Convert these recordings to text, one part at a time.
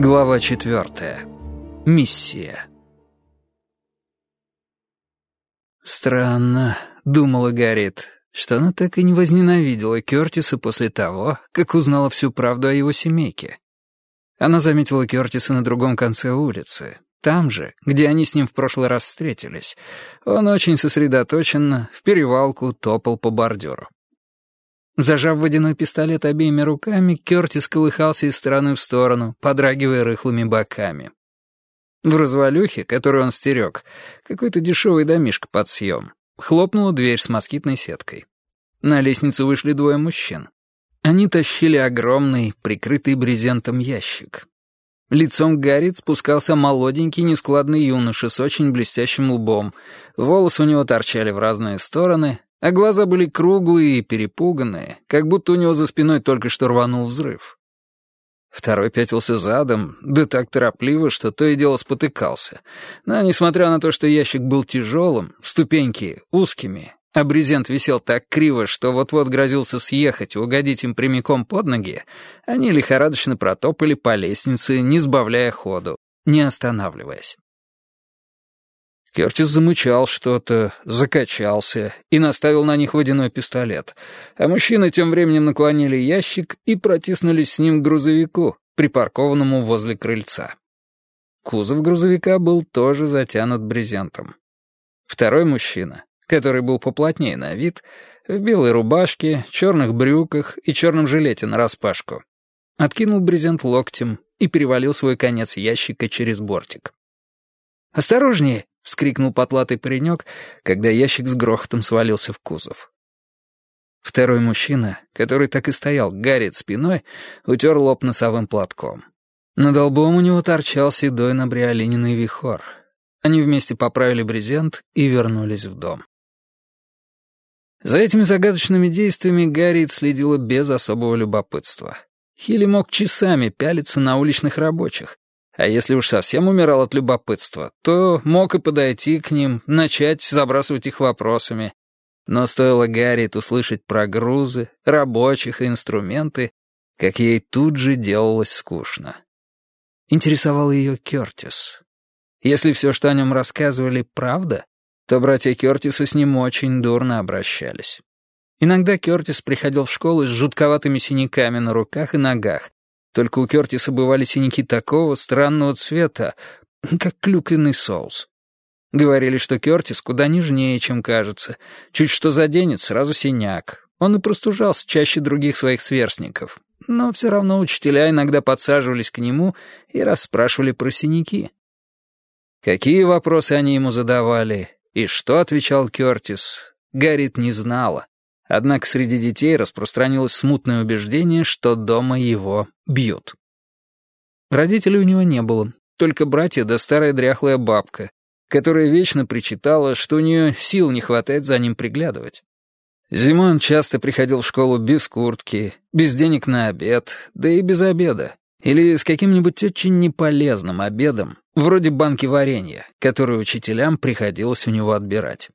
Глава четвертая. Миссия. «Странно», — думала Гарриет, что она так и не возненавидела Кёртиса после того, как узнала всю правду о его семейке. Она заметила Кёртиса на другом конце улицы, там же, где они с ним в прошлый раз встретились. Он очень сосредоточенно, в перевалку топал по бордюру. Зажав водяной пистолет обеими руками, Кёртис колыхался из стороны в сторону, подрагивая рыхлыми боками. В развалюхе, которую он стерег, какой-то дешевый домишко под съем, хлопнула дверь с москитной сеткой. На лестницу вышли двое мужчин. Они тащили огромный, прикрытый брезентом ящик. Лицом Гаррит спускался молоденький нескладный юноша с очень блестящим лбом. Волосы у него торчали в разные стороны, а глаза были круглые и перепуганные, как будто у него за спиной только что рванул взрыв. Второй пятился задом, да так торопливо, что то и дело спотыкался. Но, несмотря на то, что ящик был тяжелым, ступеньки узкими, а брезент висел так криво, что вот-вот грозился съехать и угодить им прямиком под ноги, они лихорадочно протопали по лестнице, не сбавляя ходу, не останавливаясь. Кертис замычал что-то, закачался и наставил на них водяной пистолет. А мужчины тем временем наклонили ящик и протиснулись с ним к грузовику, припаркованному возле крыльца. Кузов грузовика был тоже затянут брезентом. Второй мужчина, который был поплотнее на вид, в белой рубашке, черных брюках и черном жилете нараспашку, откинул брезент локтем и перевалил свой конец ящика через бортик. «Осторожнее!» — вскрикнул потлатый паренек, когда ящик с грохотом свалился в кузов. Второй мужчина, который так и стоял, гарит спиной, утер лоб носовым платком. Над лбом у него торчал седой набриолининый вихор. Они вместе поправили брезент и вернулись в дом. За этими загадочными действиями Гарриет следила без особого любопытства. Хилли мог часами пялиться на уличных рабочих, а если уж совсем умирал от любопытства, то мог и подойти к ним, начать забрасывать их вопросами. Но стоило Гарриет услышать про грузы, рабочих и инструменты, как ей тут же делалось скучно. Интересовал ее Кертис. Если все, что о нем рассказывали, правда, то братья Кертиса с ним очень дурно обращались. Иногда Кертис приходил в школу с жутковатыми синяками на руках и ногах, только у Кертиса бывали синяки такого странного цвета, как клюквенный соус. Говорили, что Кертис куда нежнее, чем кажется. Чуть что заденет, сразу синяк. Он и простужался чаще других своих сверстников. Но все равно учителя иногда подсаживались к нему и расспрашивали про синяки. Какие вопросы они ему задавали и что отвечал Кертис, Гаррит не знала. Однако среди детей распространилось смутное убеждение, что дома его бьют. Родителей у него не было, только братья да старая дряхлая бабка, которая вечно причитала, что у нее сил не хватает за ним приглядывать. Зимой он часто приходил в школу без куртки, без денег на обед, да и без обеда, или с каким-нибудь очень неполезным обедом, вроде банки варенья, которую учителям приходилось у него отбирать.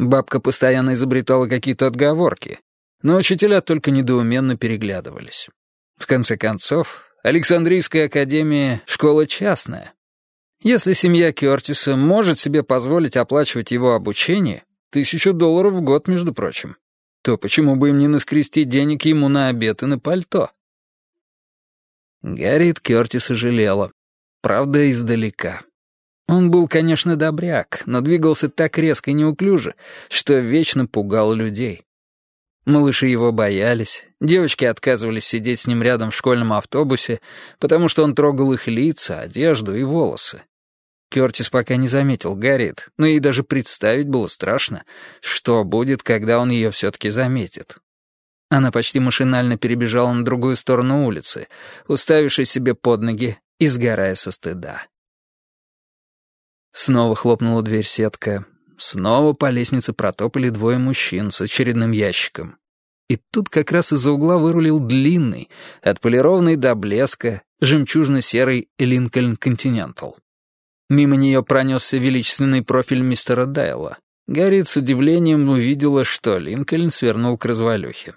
Бабка постоянно изобретала какие-то отговорки, но учителя только недоуменно переглядывались. В конце концов, Александрийская академия — школа частная. Если семья Кертиса может себе позволить оплачивать его обучение, тысячу долларов в год, между прочим, то почему бы им не наскрести денег ему на обед и на пальто? Гарриет Кертиса жалела. Правда, издалека. Он был, конечно, добряк, но двигался так резко и неуклюже, что вечно пугал людей. Малыши его боялись, девочки отказывались сидеть с ним рядом в школьном автобусе, потому что он трогал их лица, одежду и волосы. Кертис пока не заметил Гарриет, но ей даже представить было страшно, что будет, когда он ее все-таки заметит. Она почти машинально перебежала на другую сторону улицы, уставившись себе под ноги и сгорая со стыда. Снова хлопнула дверь сетка. Снова по лестнице протопали двое мужчин с очередным ящиком. И тут как раз из-за угла вырулил длинный, отполированный до блеска, жемчужно-серый Линкольн Континентал. Мимо нее пронесся величественный профиль мистера Дайла. Гарриет с удивлением увидела, что Линкольн свернул к развалюхе.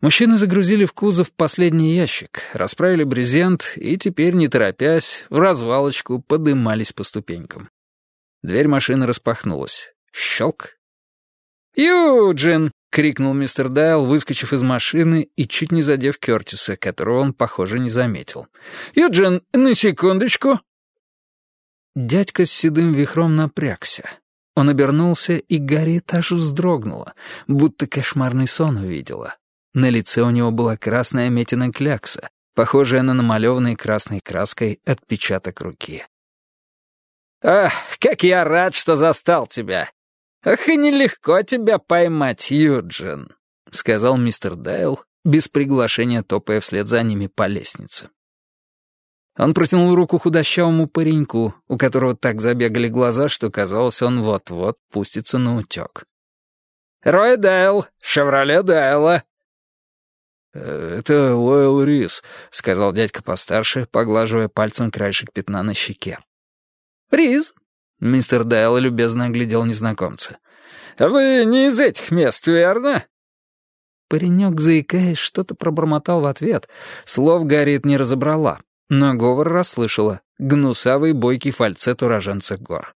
Мужчины загрузили в кузов последний ящик, расправили брезент и теперь, не торопясь, в развалочку подымались по ступенькам. Дверь машины распахнулась. Щелк. «Юджин!» — крикнул мистер Дайл, выскочив из машины и чуть не задев Кертиса, которого он, похоже, не заметил. «Юджин, на секундочку!» Дядька с седым вихром напрягся. Он обернулся, и Гарри аж вздрогнула, будто кошмарный сон увидела. На лице у него была красная метина клякса, похожая на намалеванный красной краской отпечаток руки. «Ах, как я рад, что застал тебя! Ах, и нелегко тебя поймать, Юджин!» — сказал мистер Дайл, без приглашения топая вслед за ними по лестнице. Он протянул руку худощавому пареньку, у которого так забегали глаза, что казалось, он вот-вот пустится на утек. «Рой Дайл, Шевроле Дайла, «Э, «Это Лойл Рис», — сказал дядька постарше, поглаживая пальцем краешек пятна на щеке. «Рис?» — мистер Дайл любезно оглядел незнакомца. «Вы не из этих мест, верно?» Паренек, заикаясь, что-то пробормотал в ответ. Слов Гарриет не разобрала, но говор расслышала. Гнусавый бойкий фальцет уроженца гор.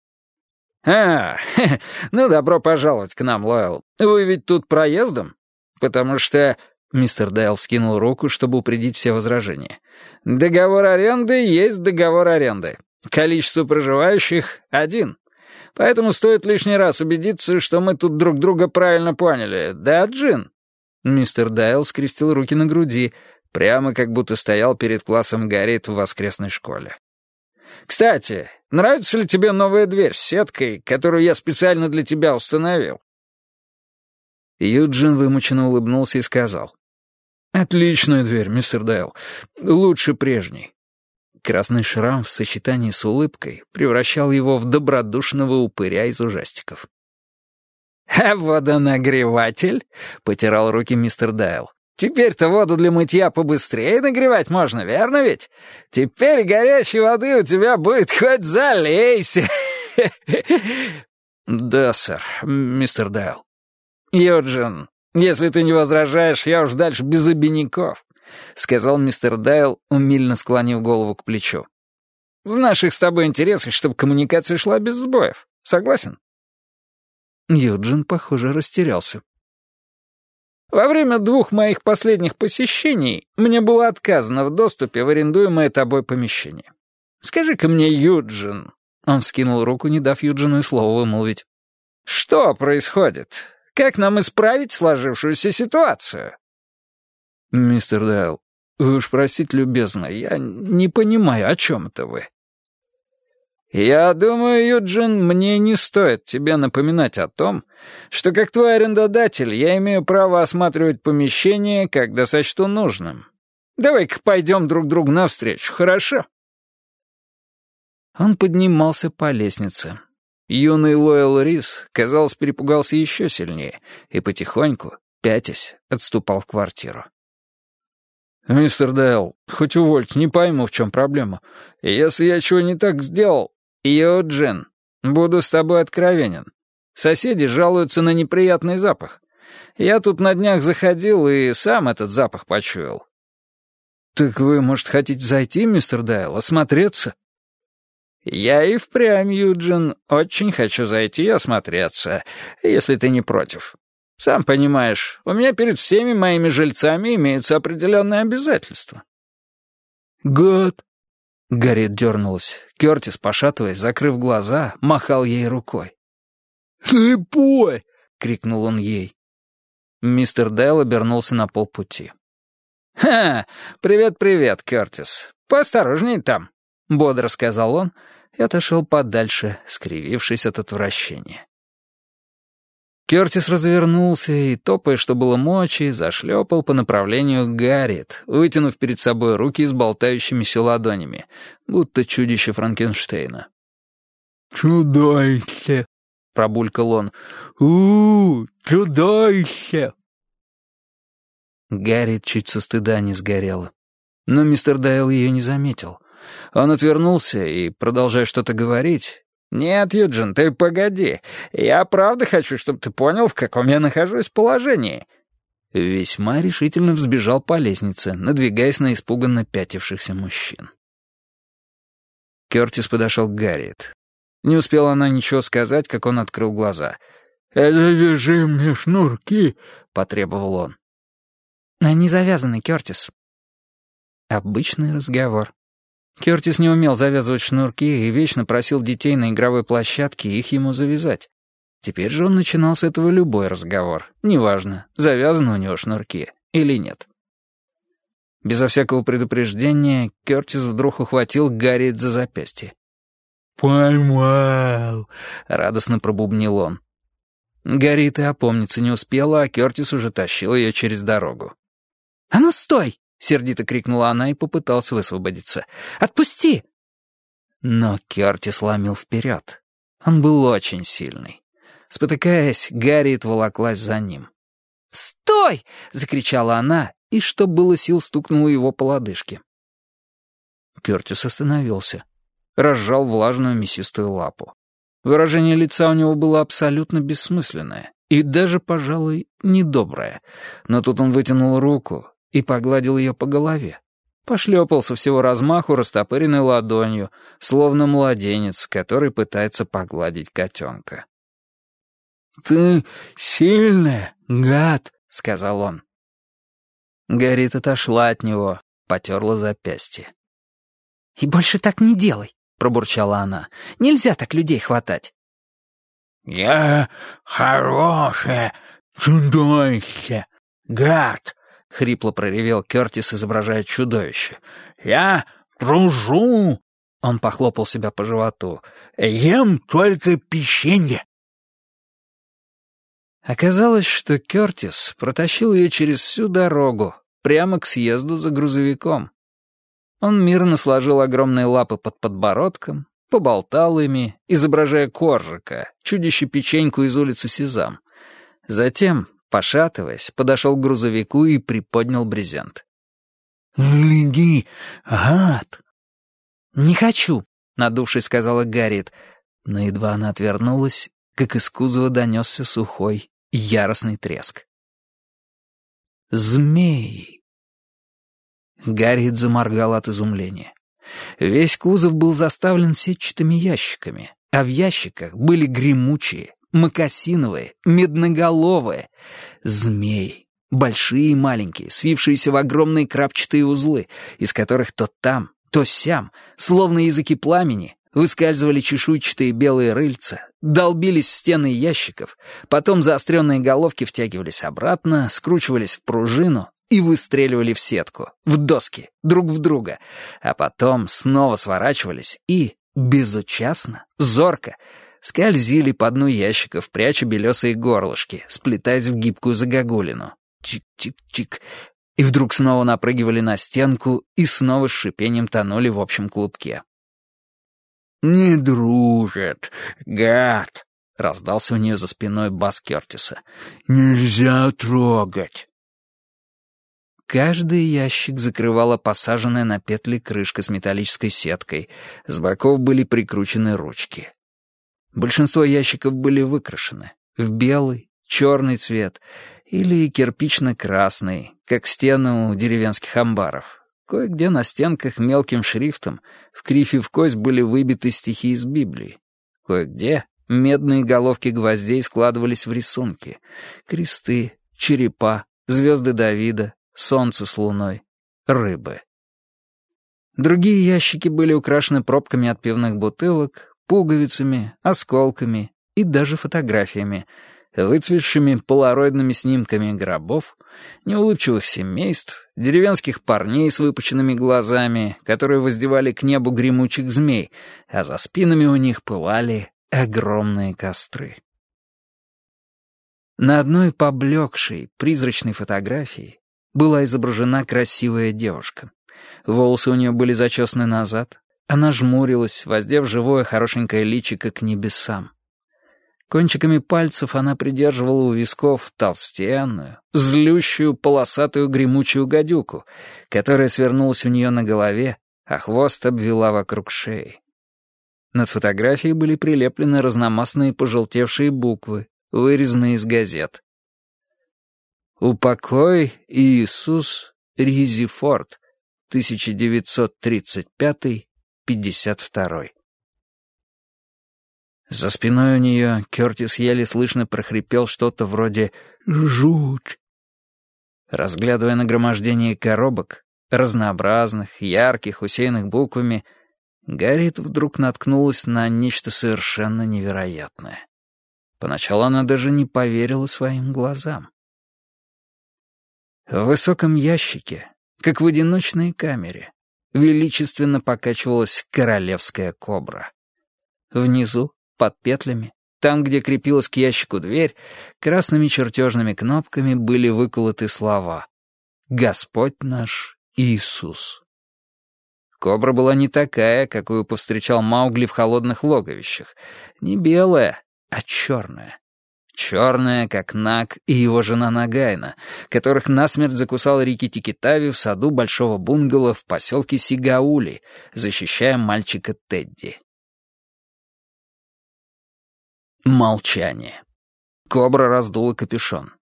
«А, ну добро пожаловать к нам, Лойл. Вы ведь тут проездом? Потому что Мистер Дайл скинул руку, чтобы упредить все возражения. «Договор аренды есть договор аренды. Количество проживающих — один. Поэтому стоит лишний раз убедиться, что мы тут друг друга правильно поняли. Да, Джин?» Мистер Дайл скрестил руки на груди, прямо как будто стоял перед классом Гарриет в воскресной школе. «Кстати, нравится ли тебе новая дверь с сеткой, которую я специально для тебя установил?» Юджин вымученно улыбнулся и сказал. «Отличная дверь, мистер Дайл. Лучше прежней». Красный шрам в сочетании с улыбкой превращал его в добродушного упыря из ужастиков. «А водонагреватель?» — потирал руки мистер Дайл. «Теперь-то воду для мытья побыстрее нагревать можно, верно ведь? Теперь горячей воды у тебя будет хоть залейся!» «Да, сэр, мистер Дайл». «Юджин, «Если ты не возражаешь, я уж дальше без обиняков», — сказал мистер Дайл, умильно склонив голову к плечу. «В наших с тобой интересах, чтобы коммуникация шла без сбоев. Согласен?» Юджин, похоже, растерялся. «Во время двух моих последних посещений мне было отказано в доступе в арендуемое тобой помещение. Скажи-ка мне, Юджин...» Он вскинул руку, не дав Юджину и слова вымолвить. «Что происходит? Как нам исправить сложившуюся ситуацию?» «Мистер Дайл, вы уж простите любезно, я не понимаю, о чем это вы?» «Я думаю, Юджин, мне не стоит тебе напоминать о том, что как твой арендодатель я имею право осматривать помещение, когда сочту нужным. Давай-ка пойдем друг другу навстречу, хорошо?» Он поднимался по лестнице. Юный Лоэл Рис, казалось, перепугался еще сильнее и потихоньку, пятясь, отступал в квартиру. «Мистер Дейл, хоть увольте, не пойму, в чем проблема. Если я чего не так сделал...» «Юджин, буду с тобой откровенен. Соседи жалуются на неприятный запах. Я тут на днях заходил и сам этот запах почуял». «Так вы, может, хотите зайти, мистер Дейл, осмотреться?» «Я и впрямь, Юджин, очень хочу зайти и осмотреться, если ты не против. Сам понимаешь, у меня перед всеми моими жильцами имеются определенные обязательства». «Гад!» Гарриет дернулась. Кертис, пошатываясь, закрыв глаза, махал ей рукой. «Слепой!» — крикнул он ей. Мистер Дейл обернулся на полпути. «Ха! Привет-привет, Кертис. Поосторожней там», — бодро сказал он и отошел подальше, скривившись от отвращения. Кертис развернулся и, топая, что было мочи, зашлепал по направлению к Гарриет, вытянув перед собой руки с болтающимися ладонями, будто чудище Франкенштейна. «Чудовище!» — пробулькал он. у, -у чудовище!» Гарриет чуть со стыда не сгорела. Но мистер Дайл ее не заметил — он отвернулся и, продолжая что-то говорить... «Нет, Юджин, ты погоди. Я правда хочу, чтобы ты понял, в каком я нахожусь положении». весьма решительно взбежал по лестнице, надвигаясь на испуганно пятившихся мужчин. Кертис подошел к Гарриет. Не успела она ничего сказать, как он открыл глаза. «Это вяжи мне шнурки», — потребовал он. «Они завязаны, Кертис». Обычный разговор. Кертис не умел завязывать шнурки и вечно просил детей на игровой площадке их ему завязать. Теперь же он начинал с этого любой разговор. Неважно, завязаны у него шнурки или нет. Безо всякого предупреждения Кертис вдруг ухватил Гарриет за запястье. «Поймал!» — радостно пробубнил он. Гарриет и опомниться не успела, а Кертис уже тащил ее через дорогу. «А ну стой!» — сердито крикнула она и попыталась высвободиться. «Отпусти!» Но Кертис ломил вперед. Он был очень сильный. Спотыкаясь, Гарриет волоклась за ним. «Стой!» — закричала она, и, что было сил, стукнула его по лодыжке. Кертис остановился. Разжал влажную мясистую лапу. Выражение лица у него было абсолютно бессмысленное и даже, пожалуй, недоброе. Но тут он вытянул руку и погладил ее по голове. Пошлепал со всего размаху растопыренной ладонью, словно младенец, который пытается погладить котенка. «Ты сильная, гад», — сказал он. Горит отошла от него, потерла запястье. «И больше так не делай», — пробурчала она. «Нельзя так людей хватать». «Я хорошая чудовище, гад», — хрипло проревел Кертис, изображая чудовище. «Я дружу!» Он похлопал себя по животу. «Ем только печенье. Оказалось, что Кертис протащил ее через всю дорогу, прямо к съезду за грузовиком. Он мирно сложил огромные лапы под подбородком, поболтал ими, изображая коржика, чудище-печеньку из улицы Сезам. Затем, пошатываясь, подошел к грузовику и приподнял брезент. «Гляди, гад!» «Не хочу», — надувшись, сказала Гарриет, но едва она отвернулась, как из кузова донесся сухой, яростный треск. «Змеи!» Гарриет заморгал от изумления. Весь кузов был заставлен сетчатыми ящиками, а в ящиках были гремучие, макосиновые, медноголовые. Змеи, большие и маленькие, свившиеся в огромные крапчатые узлы, из которых то там, то сям, словно языки пламени, Выскальзывали чешуйчатые белые рыльца, долбились в стены ящиков, потом заостренные головки втягивались обратно, скручивались в пружину и выстреливали в сетку, в доски, друг в друга, а потом снова сворачивались и, безучастно, зорко, скользили по дну ящиков, пряча белесые горлышки, сплетаясь в гибкую загогулину. Чик-чик-чик. И вдруг снова напрыгивали на стенку и снова с шипением тонули в общем клубке. «Не дружат, гад!» — раздался у нее за спиной бас Кертиса. «Нельзя трогать!» Каждый ящик закрывала посаженная на петли крышка с металлической сеткой. С боков были прикручены ручки. Большинство ящиков были выкрашены в белый, черный цвет или кирпично-красный, как стены у деревенских амбаров. Кое-где на стенках мелким шрифтом в крифе в кость были выбиты стихи из Библии. Кое-где медные головки гвоздей складывались в рисунки. Кресты, черепа, звезды Давида, солнце с луной, рыбы. Другие ящики были украшены пробками от пивных бутылок, пуговицами, осколками и даже фотографиями — выцветшими полароидными снимками гробов, неулыбчивых семейств, деревенских парней с выпученными глазами, которые воздевали к небу гремучих змей, а за спинами у них пылали огромные костры. На одной поблекшей, призрачной фотографии была изображена красивая девушка. Волосы у нее были зачесаны назад, она жмурилась, воздев живое хорошенькое личико к небесам. Кончиками пальцев она придерживала у висков толстенную, злющую, полосатую гремучую гадюку, которая свернулась у нее на голове, а хвост обвела вокруг шеи. Над фотографией были прилеплены разномастные пожелтевшие буквы, вырезанные из газет. «Упокой Иисус Ризифорд, 1935-52». За спиной у нее Кертис еле слышно прохрипел что-то вроде «Жуть». Разглядывая нагромождение коробок, разнообразных, ярких, усеянных буквами, Гарриет вдруг наткнулась на нечто совершенно невероятное. Поначалу она даже не поверила своим глазам. В высоком ящике, как в одиночной камере, величественно покачивалась королевская кобра. Внизу, под петлями, там, где крепилась к ящику дверь, красными чертежными кнопками были выколоты слова «Господь наш Иисус». Кобра была не такая, какую повстречал Маугли в холодных логовищах, не белая, а черная. Черная, как Нак и его жена Нагайна, которых насмерть закусал Рики Тикитави в саду большого бунгало в поселке Сигаули, защищая мальчика Тедди. Молчание. Кобра раздула капюшон.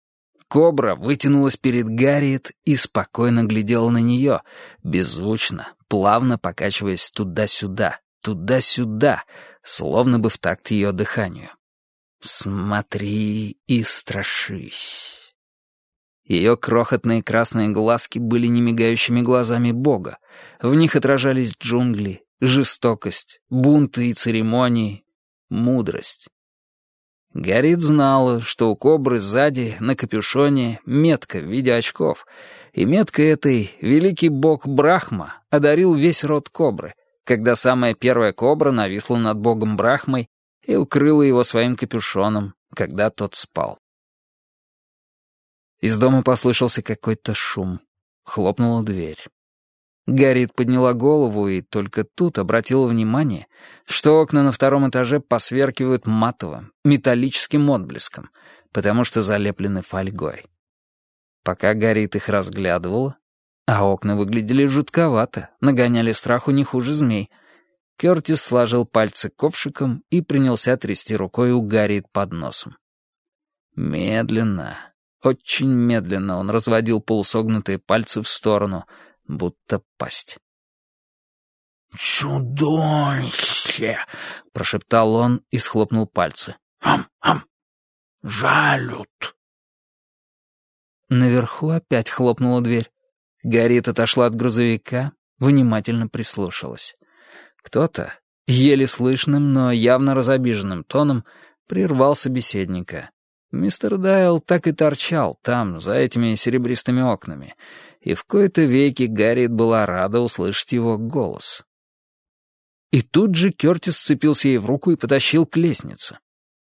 Кобра вытянулась перед Гарриет и спокойно глядела на нее, беззвучно, плавно покачиваясь туда-сюда, туда-сюда, словно бы в такт ее дыханию. «Смотри и страшись». Ее крохотные красные глазки были немигающими глазами Бога. В них отражались джунгли, жестокость, бунты и церемонии, мудрость. Гарит знала, что у кобры сзади, на капюшоне, метка в виде очков, и меткой этой великий бог Брахма одарил весь род кобры, когда самая первая кобра нависла над богом Брахмой и укрыла его своим капюшоном, когда тот спал. Из дома послышался какой-то шум. Хлопнула дверь. Гарриет подняла голову и только тут обратила внимание, что окна на втором этаже посверкивают матовым, металлическим отблеском, потому что залеплены фольгой. Пока Гарриет их разглядывала, а окна выглядели жутковато, нагоняли страху не хуже змей, Кертис сложил пальцы ковшиком и принялся трясти рукой у Гарриет под носом. Медленно, очень медленно он разводил полусогнутые пальцы в сторону — будто пасть. «Чудовище!» — прошептал он и схлопнул пальцы. «Ам-ам! Жалют!» Наверху опять хлопнула дверь. Гарит отошла от грузовика, внимательно прислушалась. Кто-то, еле слышным, но явно разобиженным тоном, прервал собеседника. Мистер Дайл так и торчал там, за этими серебристыми окнами, и в кои-то веки Гарриет была рада услышать его голос. И тут же Кертис сцепился ей в руку и потащил к лестнице.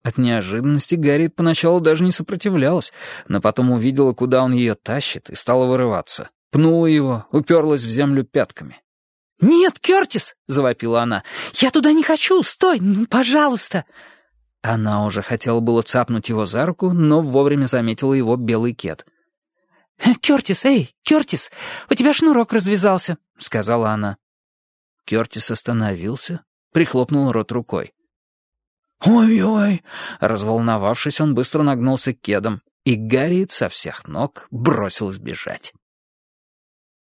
От неожиданности Гарриет поначалу даже не сопротивлялась, но потом увидела, куда он ее тащит, и стала вырываться. Пнула его, уперлась в землю пятками. «Нет, Кертис!» — завопила она. «Я туда не хочу! Стой! Ну, пожалуйста!» Она уже хотела было цапнуть его за руку, но вовремя заметила его белый кет — «Кертис, эй, Кертис, у тебя шнурок развязался», — сказала она. Кертис остановился, прихлопнул рот рукой. «Ой-ой!» Разволновавшись, он быстро нагнулся к кедам, и Гарриет со всех ног бросилась бежать.